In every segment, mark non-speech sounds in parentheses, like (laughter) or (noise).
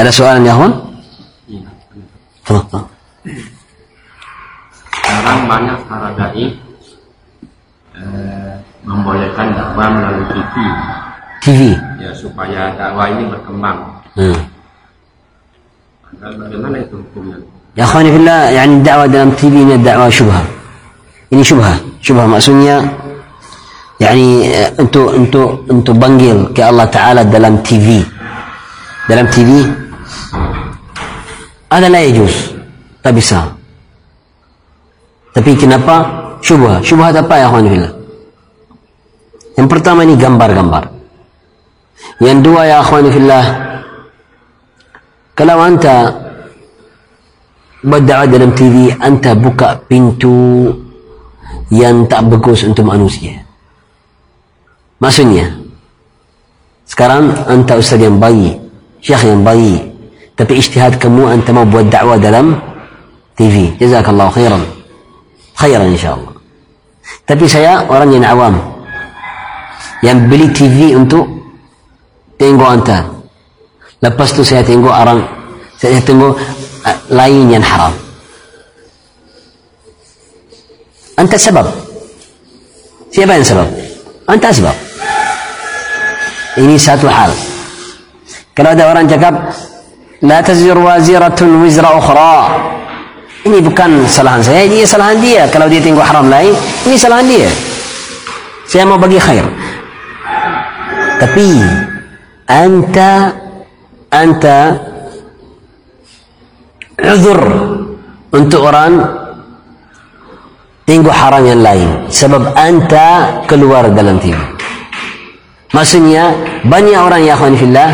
Ada soalan ya, Ahwan? Iya. Tafadhal. Sekarang banyak para dai eh, membolehkan dakwah melalui TV TV. ya supaya dakwah ini berkembang. Hmm. Bagaimana itu hukumnya? Ya akhwani fillah, yani dakwah dalam TV ini dakwah syubha. Ini syubha. Syubha maksudnya yani eh, untuk untuk untuk panggil ke Allah Taala dalam TV. Dalam TV ada la yajuz. Tak bisa. Tapi kenapa? Syubha. Syubha apa ya akhwani fillah? Yang pertama ini gambar-gambar. Yang dua ya akhwani fillah, kalau anta berdakwah dalam TV anta buka pintu yang tak bagus untuk manusia maksudnya sekarang anta ustaz yang baik syekh yang baik tapi ijtihad kamu anta mau buat dakwah dalam TV jazakallah khairan. Khairan insyaAllah. Tapi saya orang yang awam. Yang beli TV untuk tengok anta. Lepas tu saya tengok orang saya tengok uh, lain yang haram. Anta sebab? Siapa yang sebab? Anta sebab. Ini satu hal. Kalau ada orang cakap la tazir waziratun wizra ukhra ini bukan kesalahan saya ini kesalahan dia. Kalau dia tengok haram lain ini kesalahan dia. Saya mau bagi khair. Tapi anta anta uzur untuk orang tengok haram yang lain. Sebab anta keluar dalam TV maksudnya banyak orang ya akhwan fillah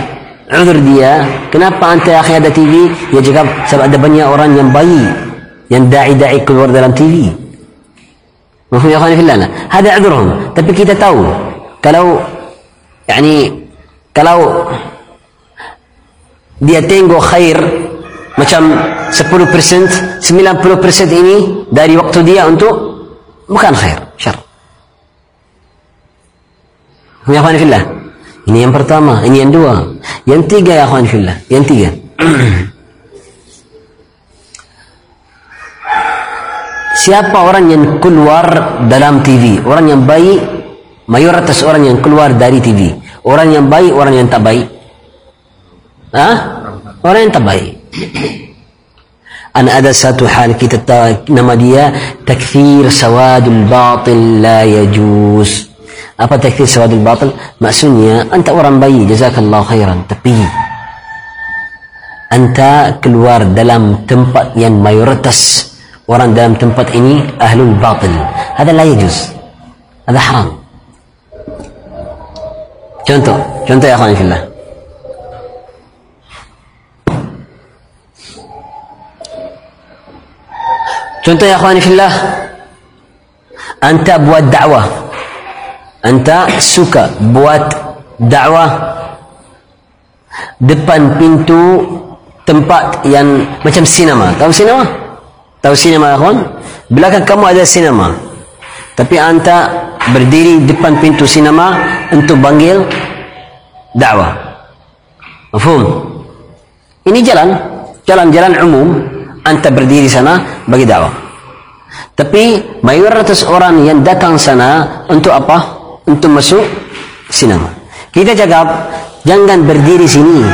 uzur dia kenapa anta ya akhi ada TV dia cakap sebab ada banyak orang yang baik yang da'i-da'i keluar dalam TV Mafhum ya akhwan fillah lah. Ada uzurhum tapi kita tahu kalau yani kalau dia tengok khair macam 10% 90% ini dari waktu dia untuk bukan khair syar ya akhwan fillah ini yang pertama ini yang dua. Yang tiga ya akhwan fillah. Yang tiga. (clears throat) Siapa orang yang keluar dalam TV orang yang baik mayoritas orang yang keluar dari TV orang yang baik orang yang tak baik. Ha? orang yang tak baik. (clears throat) أن ada satu hal kita tahu nama dia takfir sawadul batil la yajuz apa takfir sawadul batil? Maksudnya anta orang bayi jazakallahu khairan tapi anta keluar dalam tempat yang mayoritas orang dalam tempat ini ahlul batil. Hada la yajuz hada haram. Contoh contoh ya khanifillah contoh ya khanifillah anta buat da'wah Anta suka buat dakwah Depan pintu Tempat yang Macam sinema Tahu sinema? Tahu sinema akhwan? Belakang kamu ada sinema Tapi anta berdiri depan pintu sinema Untuk panggil dakwah Mafhum? Ini jalan Jalan-jalan umum anta berdiri sana bagi dakwah. Tapi mayoritas orang yang datang sana untuk apa? Untuk masuk sinema. Kita cakap jangan berdiri sini.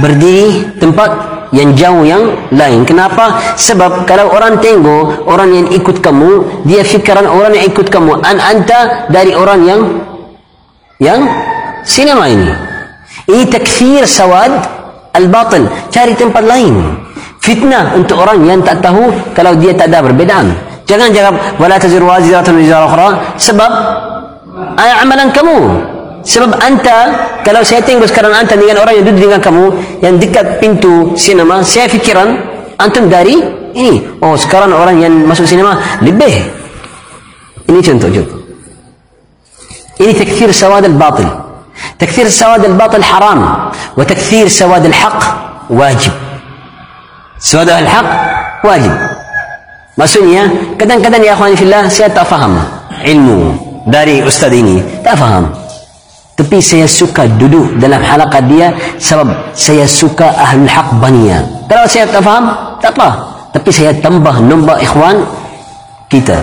Berdiri tempat yang jauh yang lain. Kenapa? Sebab kalau orang tengok orang yang ikut kamu, dia fikiran orang yang ikut kamu. An anta dari orang yang yang sinema ini. Ini takfir sawad al-batil. Cari tempat lain fitnah untuk orang yang tak tahu kalau dia tak ada perbedaan jangan jawab wala tazir waziratun wizara ukhra sebab amalan kamu. Sebab anta kalau saya tengok sekarang anta dengan orang yang duduk dengan kamu yang dekat pintu sinema saya fikiran antum dari ini. Oh sekarang orang yang masuk sinema lebih. Ini contoh juga ini takfir sawad al-batil. Takfir sawad al-batil haram. Wa takfir sawad al-haq wajib. Sawad al-haq wajib. Maksudnya kadang-kadang ya akhwani fillah saya tak faham ilmu. Dari ustaz ini tak faham Tapi saya suka duduk dalam halaqah dia sebab saya suka ahlul haq bania. Kalau saya tak faham, tak apa. Tapi saya tambah nombor ikhwan kita.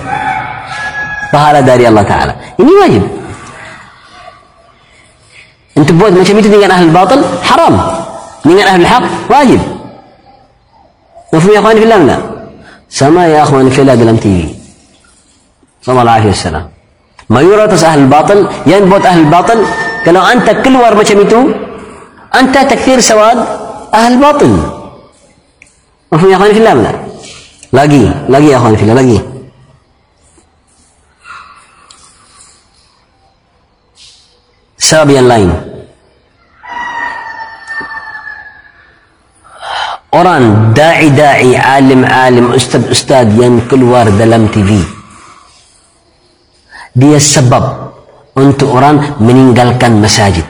Pahala dari Allah Ta'ala. Ini wajib. Untuk buat macam itu dengan ahlul batil, haram. Dengan ahlul haq, wajib. Mafhum ya akhwan fillah? Sama ya akhwan fillah dalam TV. Sallallahu alaihi wasallam. ما يورطس أهل الباطل يعني ينبوت أهل الباطل قالوا أنت كل وار ما شميتو أنت تكثير سواد أهل الباطل مفهوم يا أخواني في الله ولا لاقي لاقي يا أخواني في الله لاقي سابيان لاين أوران داعي داعي عالم عالم أستاذ أستاذ ين كل وار دلم تي في dia sebab untuk orang meninggalkan masjid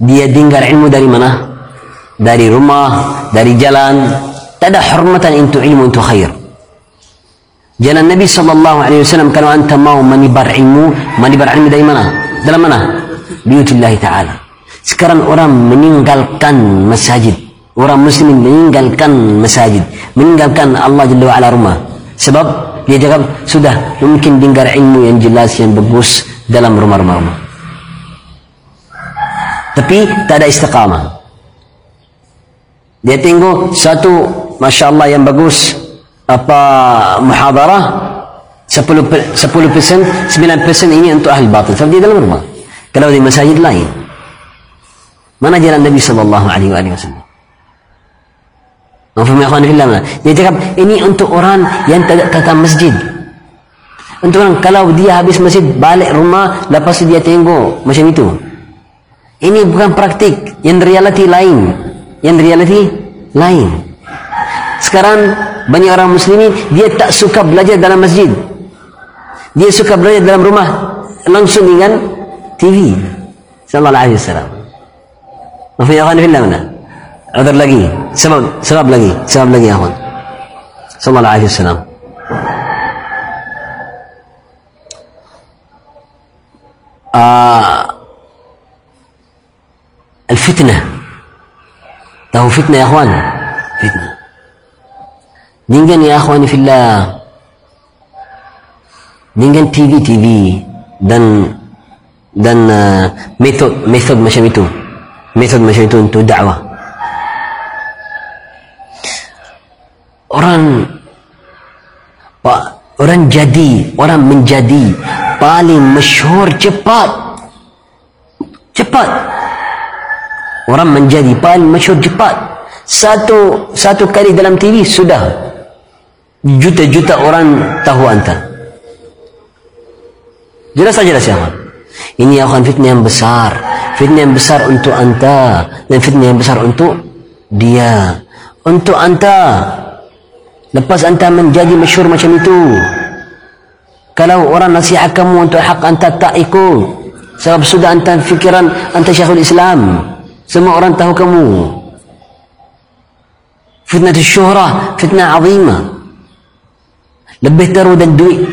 dia dengar ilmu dari mana? Dari rumah dari jalan. Tak ada hormatan untuk ilmu untuk khair. Jalan Nabi SAW kalau anda mau menibar ilmu menibar ilmu dari mana? Dalam mana? Biutillahi ta'ala. Sekarang orang meninggalkan masjid orang muslim meninggalkan masjid meninggalkan Allah Jalla wa'ala rumah. Sebab dia cakap sudah mungkin dengar ilmu yang jelas yang bagus dalam rumah-rumah. Tapi tak ada istiqamah. Dia tengok satu Masya Allah yang bagus apa muhadarah 10 10 persen 9 persen ini untuk ahli batin sebab dia dalam rumah. Kalau di masjid lain. Mana jalan Nabi sallallahu alaihi wasallam? Mafhum ya akhwan fillah. Maafkan aku Allah. lah. Dia cakap ini untuk orang yang tidak datang masjid. Untuk orang kalau dia habis masjid balik rumah lepas dia tengok macam itu. Ini bukan praktik yang reality lain. Yang reality lain. Sekarang banyak orang muslim dia tak suka belajar dalam masjid. Dia suka belajar dalam rumah langsung dengan TV. Sallallahu alaihi wasallam. Maafkan aku Allah. lah. عذر لقي. سبب سبب لقي. سبب لقي يا أخوان. صلى الله عليه وسلم. آه الفتنة. له فتنة يا أخوان. فتنة. دينجن يا أخواني في الله. دينجن تي في تي في. dan dan uh, metod metod macam itu metode macam orang orang jadi orang menjadi paling masyhur cepat. Cepat. Orang menjadi paling masyhur cepat. Satu satu kali dalam TV sudah juta-juta orang tahu anta. Jelas saja jelas ya? Ini akan fitnah yang besar. Fitnah yang besar untuk anta dan fitnah yang besar untuk dia. Untuk anta Lepas anda menjadi masyur macam itu. Kalau orang nasihat kamu untuk hak anda tak ikut. Sebab sudah anda fikiran anda syahul Islam. Semua orang tahu kamu. Fitnah syuhrah, fitnah azimah. Lebih teru dan duit.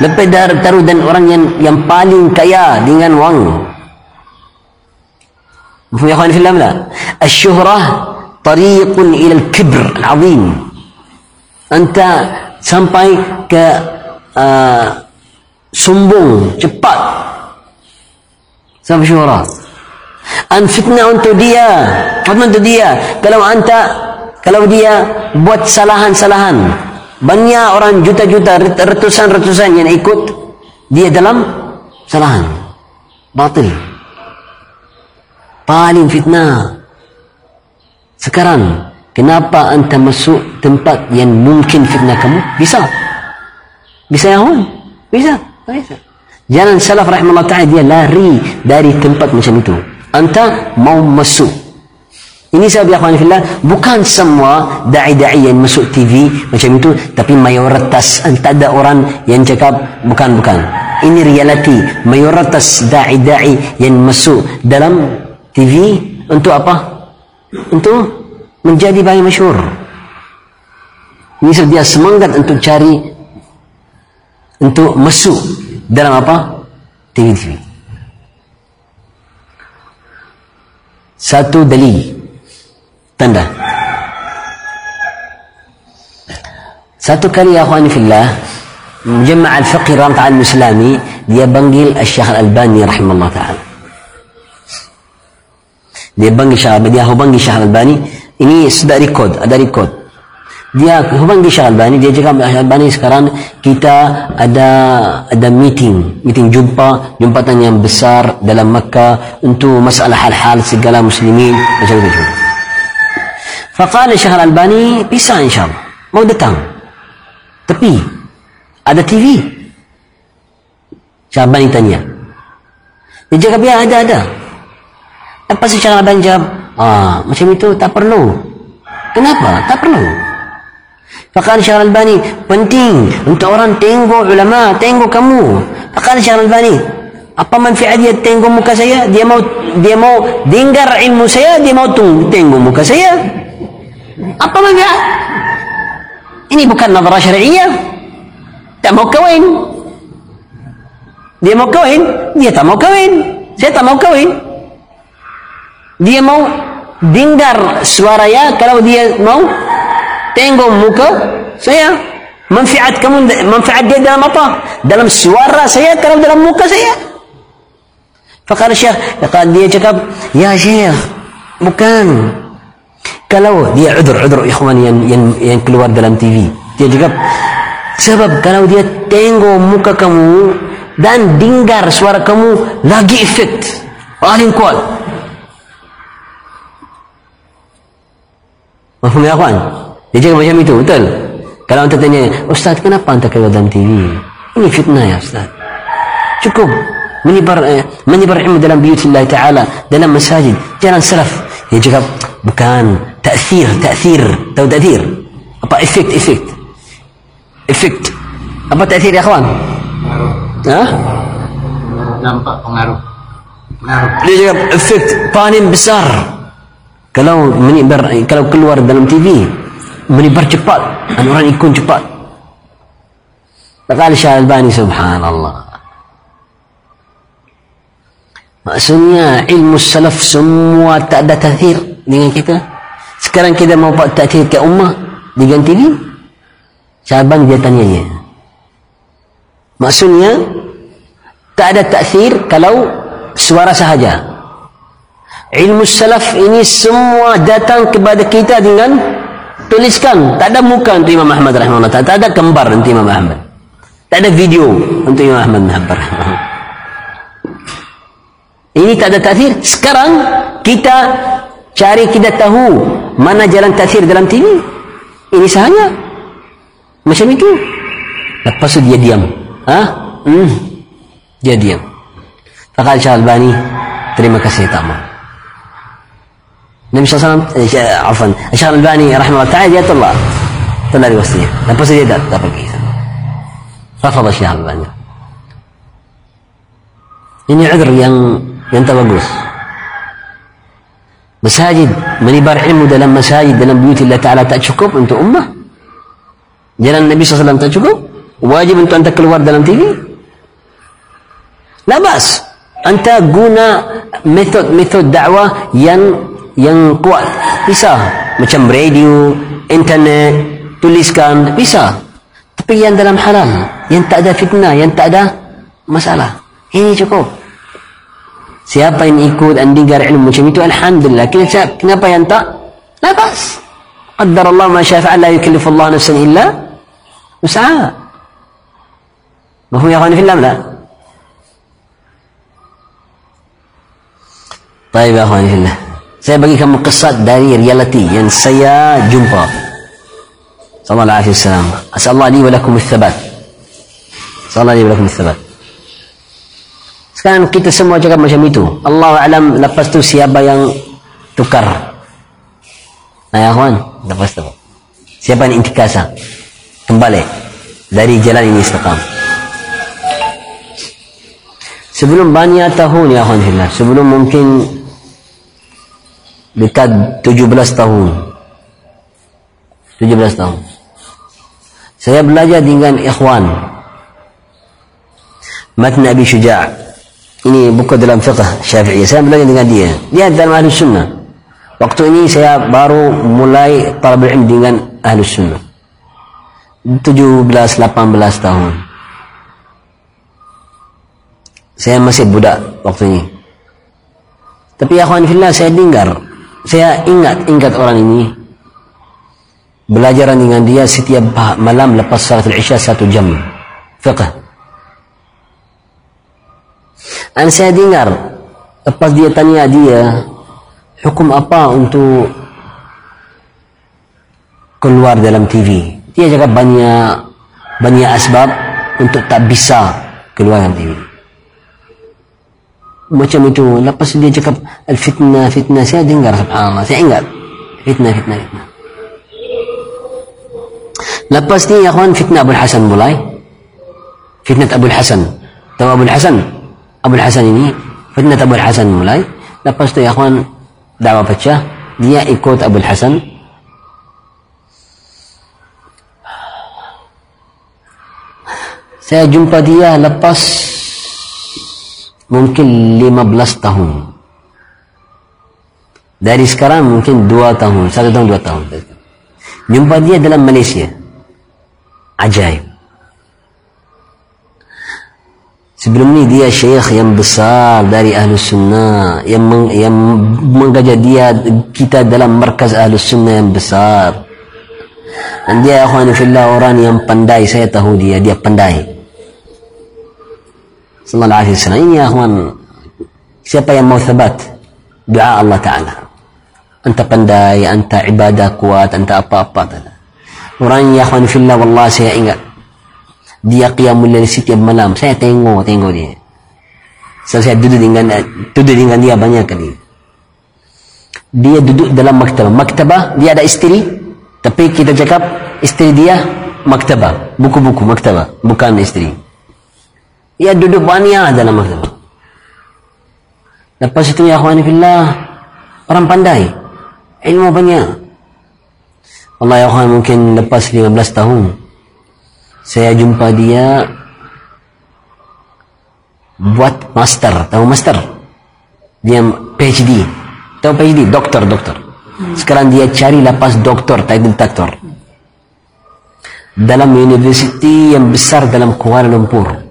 Lebih teru dan orang yang yang paling kaya dengan wang. Mufum ya khuan filam lah. Syuhrah tariqun ilal kibr azimah. Anta sampai ke uh, sumbung cepat sampai syurah. An fitnah untuk dia, fitnah untuk dia. Kalau anta kalau dia buat salahan-salahan, banyak orang juta-juta, ratusan-ratusan yang ikut dia dalam salahan. Batil. Paling fitnah. Sekarang, kenapa anda masuk tempat yang mungkin fitnah kamu? Bisa. Bisa ya kawan bisa. Bisa. Jangan salaf rahimahullah ta'ala dia lari dari tempat macam itu. Anda mau masuk. Ini sebab ya fillah bukan semua da'i-da'i yang masuk TV macam itu tapi mayoritas. Tak ada orang yang cakap bukan bukan. Ini realiti. Mayoritas da'i-da'i yang masuk dalam TV untuk apa? Untuk menjadi bayi masyur. Ini dia semangat untuk cari untuk masuk dalam apa? TV-TV. Satu dalil tanda. Satu kali ya akhwani fillah Mujamma' al-Fiqh Ramta al-Islami dia panggil Syekh Al-Albani rahimahullah taala. Dia panggil Syekh dia panggil Syekh Al-Albani ini sudah record, ada record. Dia panggil Syekh Al-Albani dia cakap Syekh Al-Albani sekarang kita ada ada meeting, meeting jumpa, jumpatan yang besar dalam Makkah untuk masalah hal-hal segala muslimin macam itu. Faqala Syekh Al-Albani bisa insyaallah. Mau datang. Tepi ada TV. Syahban tanya. Dia cakap ya ada ada. Lepas si Syahban jawab, ah macam itu tak perlu. Kenapa? Tak perlu. Fakal Syekh Al-Albani penting untuk orang tengok ulama, tengok kamu. Fakal Syekh Al-Albani apa manfaat dia tengok muka saya? Dia mau dia mau dengar ilmu saya, dia mau tengok muka saya. Apa manfaat? Ini bukan nazarah syariah. Tak mau kahwin. Dia mau kahwin, dia tak mau kahwin. Saya tak mau kahwin. Dia mau dengar suara ya kalau dia mau tengok muka saya. Manfaat kamu manfaat dia dalam apa? Dalam suara saya kalau dalam muka saya. Fakar Syekh, dia cakap, "Ya Syekh, bukan kalau dia udur udur ikhwan yang yang yang keluar dalam TV dia juga sebab kalau dia tengok muka kamu dan dengar suara kamu lagi efek paling kuat Mahfum ya kawan? Dia cakap macam itu, betul? Kalau anda tanya, Ustaz kenapa anda keluar dalam TV? Ini fitnah ya Ustaz. Cukup menyebar eh, menyebar ilmu dalam biyutillah ta'ala dalam masajid. Jangan salaf. Dia cakap, bukan تأثير تأثير tahu تأثير apa efek efek efek apa تأثير ya kawan ha nampak pengaruh pengaruh dia cakap efek panen besar kalau menyebar kalau keluar dalam TV menyebar cepat dan orang ikut cepat Bakal Syah Albani subhanallah Maksudnya ilmu salaf semua tak ada tathir dengan kita. Sekarang kita mau buat takhir ke ummah diganti ni. Syabang dia tanyanya. Maksudnya tak ada takhir kalau suara sahaja. Ilmu salaf ini semua datang kepada kita dengan tuliskan. Tak ada muka untuk Imam Ahmad rahimahullah. Tak, ada gambar untuk Imam Ahmad. Tak ada video untuk Imam Ahmad rahimahullah. Ini tak ada takhir. Sekarang kita cari kita tahu mana jalan tafsir dalam TV ini sahaja macam itu lepas itu dia diam ha? hmm. dia diam Fakal Syah Albani terima kasih tak mau Nabi SAW eh, Afan Syah Albani rahimahullah ta'ala dia tolak tolak di wasnya lepas itu dia tak, tak pergi Rafadha Syah Albani ini udhr yang yang tak bagus Masajid menyebar ilmu dalam masajid dalam buyut Allah Ta'ala tak cukup untuk ummah. Jalan Nabi SAW tak cukup. Wajib untuk anda keluar dalam TV. Labas. Anda guna metod-metod dakwah yang yang kuat. Bisa. Macam radio, internet, tuliskan. Bisa. Tapi yang dalam halal. Yang tak ada fitnah. Yang tak ada masalah. Ini cukup. Siapa yang ikut dan dengar ilmu macam itu Alhamdulillah kenapa, kenapa yang tak La bas Qaddar Allah ma syafa'an la yukallifu nafsan illa Usaha Mahfum ya khani fillah la Baik ya khani fillah Saya bagi kamu kisah dari reality yang saya jumpa Sallallahu alaihi wasallam Asallahu li wa lakum al-thabat Sallallahu alaihi wa lakum al-thabat Sekarang kita semua cakap macam itu. Allah alam lepas tu siapa yang tukar. Nah ya kawan, lepas tu. Siapa yang intikasa? Kembali dari jalan ini istiqam. Sebelum banyak tahun ya kawan sebelum mungkin dekat 17 tahun. 17 tahun. Saya belajar dengan ikhwan. Matn Abi Syuja' ini buku dalam fiqh syafi'i. Saya belajar dengan dia. Dia dalam ahli sunnah. Waktu ini saya baru mulai talab ilmu dengan ahli sunnah. 17-18 tahun. Saya masih budak waktu ini. Tapi ya fillah saya dengar saya ingat ingat orang ini. Belajar dengan dia setiap malam lepas salat isya satu jam. Fiqh. Dan saya dengar lepas dia tanya dia hukum apa untuk keluar dalam TV dia cakap banyak banyak asbab untuk tak bisa keluar dalam TV macam itu lepas dia cakap fitnah fitnah saya dengar subhanallah saya ingat fitnah fitnah fitnah Lepas ni ya kawan fitnah Abu Hasan mulai. Fitnah Abu Hasan. Tahu Abu Hasan? Abu Hasan ini fitnah Abu Hasan mulai. Lepas tu ya kawan dakwah pecah. Dia ikut Abu Hasan. Saya jumpa dia lepas mungkin 15 tahun. Dari sekarang mungkin 2 tahun, 1 tahun, 2 tahun. Jumpa dia dalam Malaysia. Ajaib. Sebelum ni dia syekh yang besar dari ahlu sunnah yang, meng, yang mengajar dia kita dalam markaz ahlu sunnah yang besar. Dan dia akhwan fillah orang yang pandai. Saya tahu dia dia pandai sallallahu alaihi wasallam ini akhwan siapa yang mau thabat doa Allah Ta'ala. Anta pandai anta ibadah kuat anta apa-apa Orang yang akhwan fillah wallah saya ingat. Dia qiyamul lail setiap malam. Saya tengok tengok dia. So, saya duduk dengan duduk dengan dia banyak kali. Dia duduk dalam maktabah. Maktabah dia ada istri tapi kita cakap istri dia maktabah. Buku-buku maktabah bukan istri dia duduk banyak dalam maktabah lepas itu ya akhwan fillah orang pandai. Ilmu banyak. Allah ya Allah mungkin lepas 15 tahun saya jumpa dia buat master. Tahu master? Dia PhD tahu PhD doktor doktor. Sekarang dia cari lepas doktor title doktor. Dalam universiti yang besar dalam Kuala Lumpur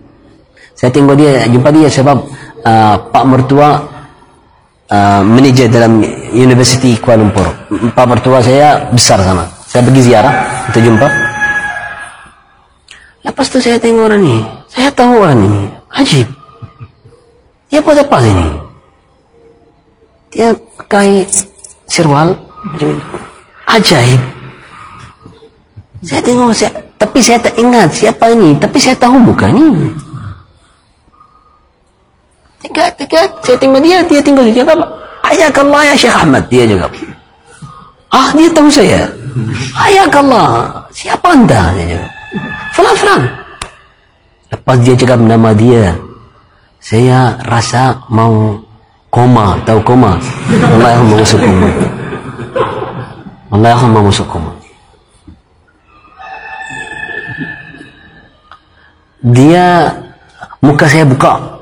saya tengok dia jumpa dia sebab uh, pak mertua uh, manager dalam universiti Kuala Lumpur. Pak mertua saya besar sama saya pergi ziarah untuk jumpa. Lepas tu saya tengok orang ni. Saya tahu orang ni. Ajib. Dia buat apa sini dia pakai sirwal ajaib. Saya tengok saya, tapi saya tak ingat siapa ini tapi saya tahu muka ni tiga tiga saya tengok dia dia tinggal dia cakap ayah Allah ya Syekh Ahmad dia juga ah dia tahu saya Allah, siapa anda? Dia cakap. Fulan, fulan. Lepas dia cakap nama dia, saya rasa mau koma, tahu koma? Allah yang masuk koma. Allah yang masuk koma. Dia, muka saya buka.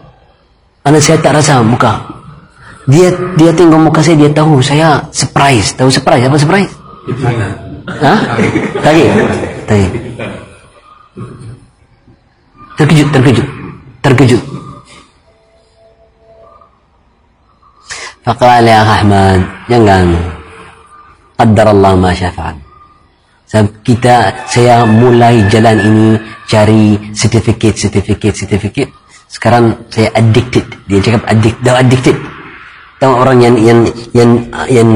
Anak saya tak rasa muka. Dia dia tengok muka saya dia tahu saya surprise. Tahu surprise apa surprise? Hah? Tadi. Tadi. Terkejut, terkejut. Terkejut. Faqala ya Rahman, jangan. Qaddar Allah ma syafa'al. Sebab kita saya mulai jalan ini cari sertifikat, sertifikat, sertifikat sekarang saya addicted. Dia cakap addict dah addicted? Tahu orang yang yang yang yang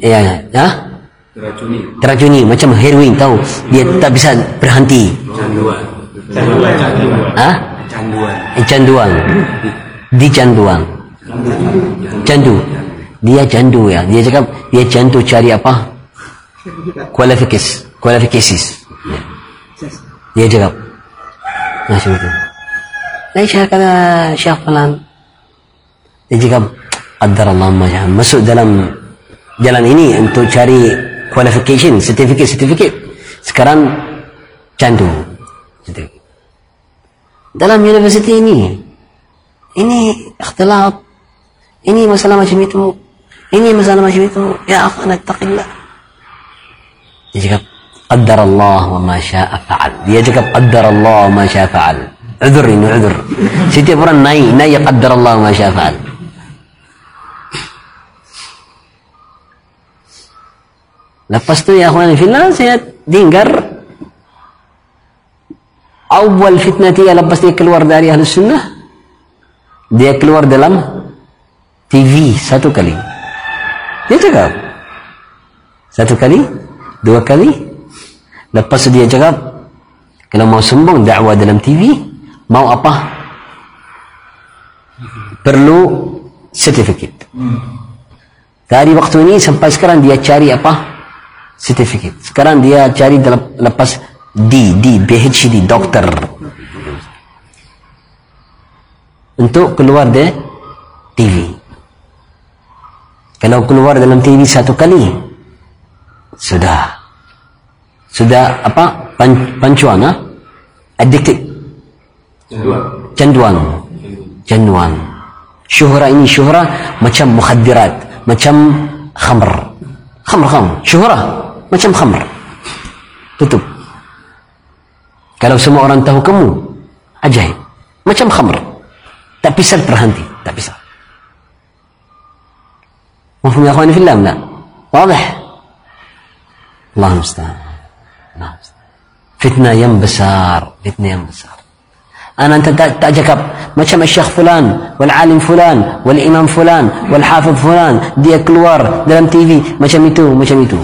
ya. ha? teracuni. Teracuni macam heroin tahu? Dia tak bisa berhenti. Canduan. Canduan. Ha? Canduan. Eh, canduan di canduan candu. Dia candu ya. Dia cakap dia candu cari apa? Kualifikasi kualifikasi dia cakap. Macam itu Lain saya kata Syekh Falan Dia cakap Qadar Allah Masuk dalam Jalan ini Untuk cari qualification, certificate, certificate. Sekarang candu. Dalam universiti ini, ini ikhtilat ini masalah macam itu ini masalah macam itu ya akhan attaqillah dia cakap qaddar Allah wa ma sya'a fa'al dia cakap qaddar Allah wa ma sya'a fa'al udur ini udur setiap orang naik naik qaddar Allah ma sya'a fa'al Lepas tu ya akhwan fillah saya dengar awal fitnah dia lepas dia keluar dari ahli sunnah dia keluar dalam TV satu kali dia cakap satu kali dua kali lepas dia cakap kalau mau sombong dakwah dalam TV mau apa perlu sertifikat dari waktu ini sampai sekarang dia cari apa certificate. Sekarang dia cari dalam lepas D, D, PhD, doktor. Untuk keluar dari TV. Kalau keluar dalam TV satu kali, sudah. Sudah apa? Pan, pancuan, ha? Addicted. Canduan. Canduan. Syuhra ini syuhra macam mukhadirat, macam khamr. Khamr khamr. Syuhra macam khamr. Tutup. Kalau semua orang tahu kamu, ajaib. Macam khamr. Tak bisa terhenti. Tak bisa. Mufum ya khawani fillam, tak? Wadah. Allah. Allah mustahil. Fitnah yang besar. Fitnah yang besar. أنا أنت tak cakap macam الشيخ فلان والعالم فلان والإمام فلان والحافظ فلان dia keluar dalam TV macam itu macam itu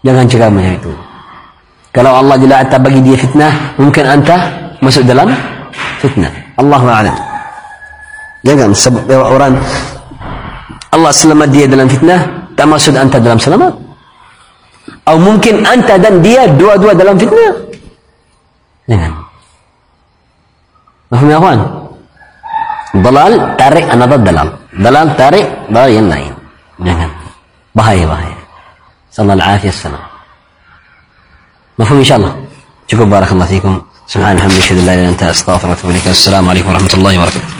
Jangan cakap macam itu. Kalau Allah Jalla Atta bagi dia fitnah, mungkin anta masuk dalam fitnah. Allah Alam. Jangan sebab orang Allah selamat dia dalam fitnah, tak maksud anta dalam selamat. Atau mungkin anta dan dia dua-dua dalam fitnah. Jangan. Faham ya kawan? Dalal tarik another dalal. Dalal tarik dalal yang. Jangan. Bahaya bahaya. صلى الله العافية السلام مفهوم إن شاء الله شكرا بارك الله فيكم سبحان الحمد لله لا إله إلا أنت أستغفرك وأتوب إليك السلام عليكم ورحمة الله وبركاته